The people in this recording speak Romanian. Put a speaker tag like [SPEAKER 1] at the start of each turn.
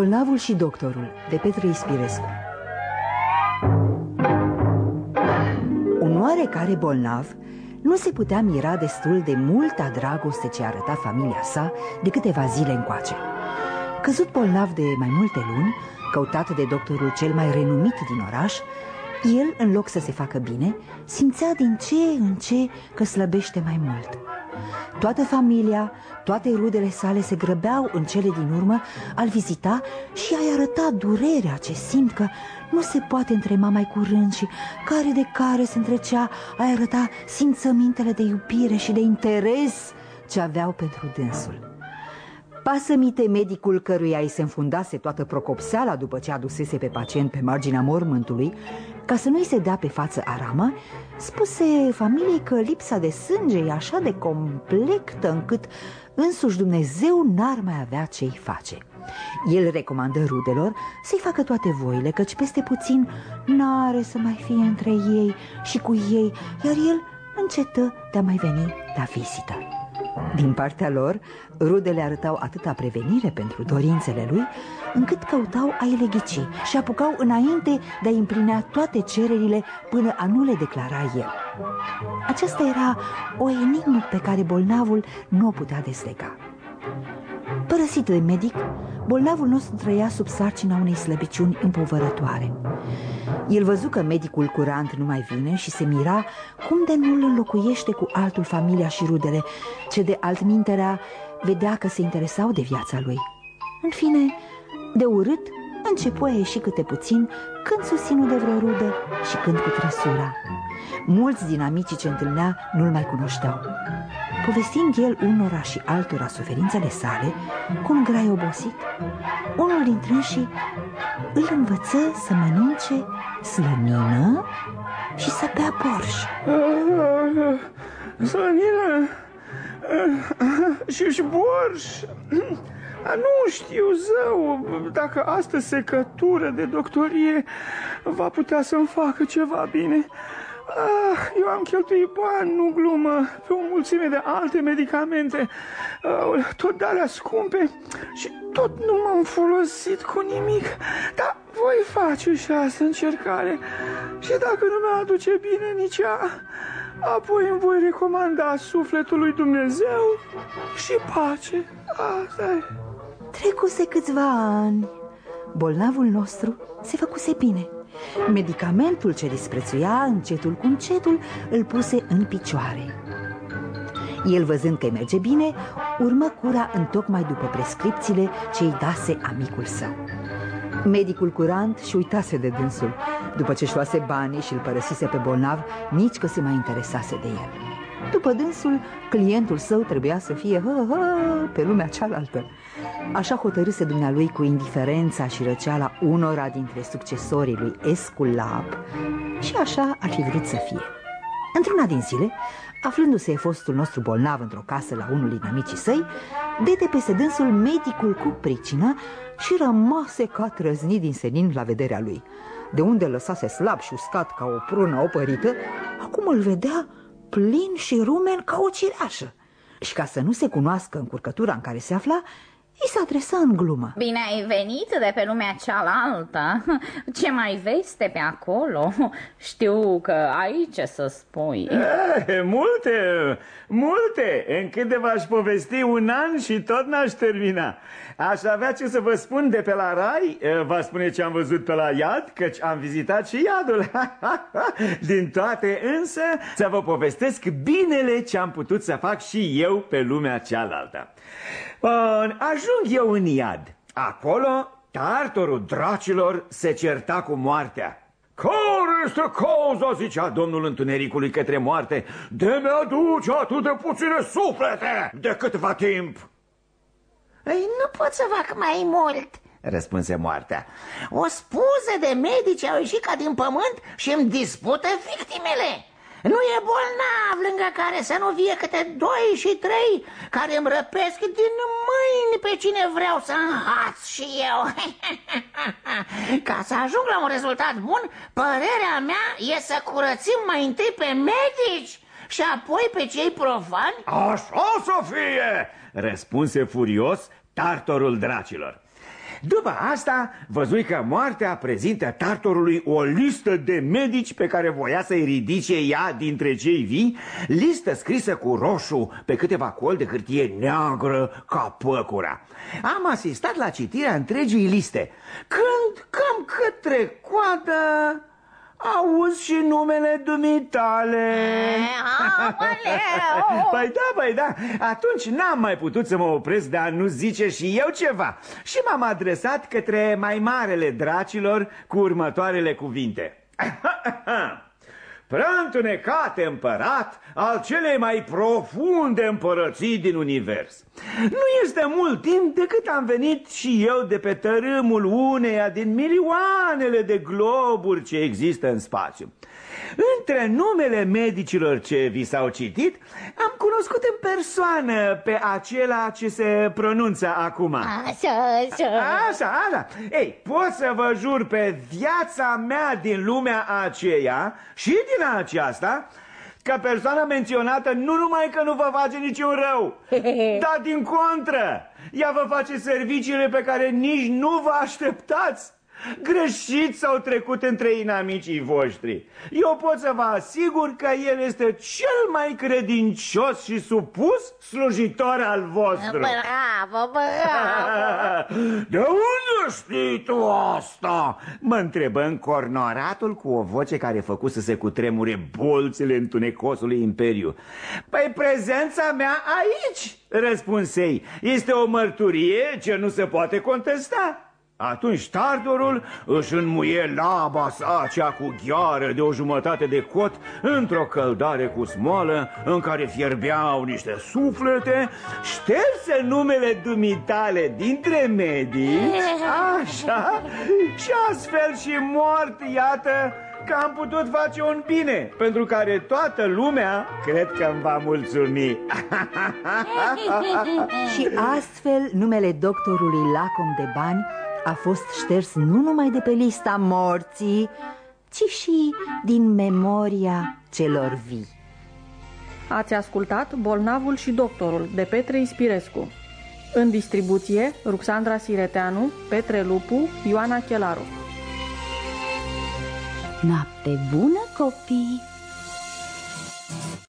[SPEAKER 1] Bolnavul și doctorul de Petre Ispirescu Un oarecare bolnav nu se putea mira destul de multa dragoste ce arăta familia sa de câteva zile încoace. Căzut bolnav de mai multe luni, căutat de doctorul cel mai renumit din oraș, el, în loc să se facă bine, simțea din ce în ce că slăbește mai mult. Toată familia, toate rudele sale se grăbeau în cele din urmă al vizita și a-i arăta durerea ce simt că nu se poate întrema mai curând și care de care se întrecea a arăta simțămintele de iubire și de interes ce aveau pentru dânsul. Pasămite medicul căruia îi se înfundase toată procopseala după ce adusese pe pacient pe marginea mormântului, ca să nu-i se dea pe față arama, spuse familiei că lipsa de sânge e așa de complectă încât însuși Dumnezeu n-ar mai avea ce-i face. El recomandă rudelor să-i facă toate voile, căci peste puțin n-are să mai fie între ei și cu ei, iar el încetă de a mai veni la vizită. Din partea lor, rudele arătau atâta prevenire pentru dorințele lui, încât căutau a-i leghici și apucau înainte de a împlinea toate cererile până a nu le declara el. Aceasta era o enigmă pe care bolnavul nu o putea deslega. Părăsit de medic, bolnavul nostru trăia sub sarcina unei slăbiciuni împovărătoare. El văzu că medicul curant nu mai vine și se mira cum de nu îl înlocuiește cu altul familia și rudele, ce de altminterea vedea că se interesau de viața lui. În fine, de urât, începu a ieși câte puțin, când susținut de vreo rudă și când cu trăsura. Mulți din amicii ce întâlnea nu-l mai cunoșteau. Povestind el unora și altora suferințele sale, cu un grai obosit, unul dintre înșii îl învăță să mănânce slănină și să bea borș.
[SPEAKER 2] Slănină și, și borș... Nu știu, zău, dacă asta secătură de doctorie va putea să-mi facă ceva bine. Ah, eu am cheltuit bani, nu glumă, pe o mulțime de alte medicamente, uh, tot de alea scumpe și tot nu m-am folosit cu nimic. Dar voi face și asta încercare și dacă nu mi-aduce bine nici ea, apoi îmi voi recomanda sufletului Dumnezeu și pace. Asta e.
[SPEAKER 1] Trecuse câțiva ani. Bolnavul nostru se făcuse bine. Medicamentul ce disprețuia încetul cu încetul îl puse în picioare. El văzând că merge bine, urmă cura întocmai după prescripțiile ce îi dase amicul său. Medicul curant și uitase de dânsul. După ce își luase banii și îl părăsise pe bolnav, nici că se mai interesase de el. După dânsul, clientul său trebuia să fie hă, hă, pe lumea cealaltă. Așa hotărâse dumnealui cu indiferența și răceala unora dintre succesorii lui Esculap și așa ar fi vrut să fie. Într-una din zile, aflându-se fostul nostru bolnav într-o casă la unul din amicii săi, dete peste dânsul medicul cu pricină și rămase ca trăznit din senin la vederea lui. De unde lăsase slab și uscat ca o prună opărită, acum îl vedea plin și rumen ca o cireașă. Și ca să nu se cunoască încurcătura în care se afla, îi se adresa în glumă.
[SPEAKER 3] Bine ai venit de pe lumea cealaltă. Ce mai veste pe acolo? Știu că ai ce să spui.
[SPEAKER 2] E, multe, multe. În câte v-aș povesti un an și tot n-aș termina. Aș avea ce să vă spun de pe la rai, vă spune ce am văzut pe la iad, căci am vizitat și iadul. Din toate însă să vă povestesc binele ce am putut să fac și eu pe lumea cealaltă. Bun, ajung eu în iad. Acolo, tartorul dracilor se certa cu moartea. Care este cauza, zicea domnul întunericului către moarte, de mi-aduce atât de puține suflete de câtva timp?
[SPEAKER 4] Ei, nu pot să fac mai mult, răspunse moartea. O spuză de medici au ieșit ca din pământ și îmi dispută victimele. Nu e bolnav lângă care să nu vie câte doi și trei care îmi răpesc din mâini pe cine vreau să înhaț și eu. Ca să ajung la un rezultat bun, părerea mea e să curățim mai întâi pe medici și apoi pe cei profani.
[SPEAKER 2] Așa să fie, răspunse furios tartorul dracilor. După asta, văzui că moartea prezintă tartorului o listă de medici pe care voia să-i ridice ea dintre cei vii, listă scrisă cu roșu pe câteva col de hârtie neagră ca păcura. Am asistat la citirea întregii liste, când cam către coadă Auzi și numele dumitale. Păi da, păi da. Atunci n-am mai putut să mă opresc de a nu zice și eu ceva. Și m-am adresat către mai marele dracilor cu următoarele cuvinte Preîntunecat împărat al celei mai profunde împărății din univers. Nu este mult timp de cât am venit și eu de pe tărâmul uneia din milioanele de globuri ce există în spațiu. Între numele medicilor ce vi s-au citit, am cunoscut în persoană pe acela ce se pronunță acum.
[SPEAKER 3] Așa, așa.
[SPEAKER 2] Așa, așa. Ei, pot să vă jur pe viața mea din lumea aceea și din aceasta că persoana menționată nu numai că nu vă face niciun rău, dar din contră, ea vă face serviciile pe care nici nu vă așteptați. Greșit s-au trecut între inamicii voștri. Eu pot să vă asigur că el este cel mai credincios și supus slujitor al vostru.
[SPEAKER 3] Bravo, bravo.
[SPEAKER 2] De unde știi tu asta? Mă întrebă încornoratul cu o voce care făcu să se cutremure bolțile întunecosului imperiu. Păi prezența mea aici, răspunsei, este o mărturie ce nu se poate contesta. Atunci Tardorul își înmuie laba sa cea cu gheară de o jumătate de cot într-o căldare cu smoală în care fierbeau niște suflete, șterse numele dumitale dintre medici, așa, și astfel și mort, iată, că am putut face un bine pentru care toată lumea cred că îmi va mulțumi.
[SPEAKER 1] Și astfel numele doctorului Lacom de Bani a fost șters nu numai de pe lista morții, ci și din memoria celor vii.
[SPEAKER 5] Ați ascultat Bolnavul și Doctorul de Petre Ispirescu. În distribuție, Ruxandra Sireteanu, Petre Lupu, Ioana Chelaru.
[SPEAKER 1] Noapte bună, copii!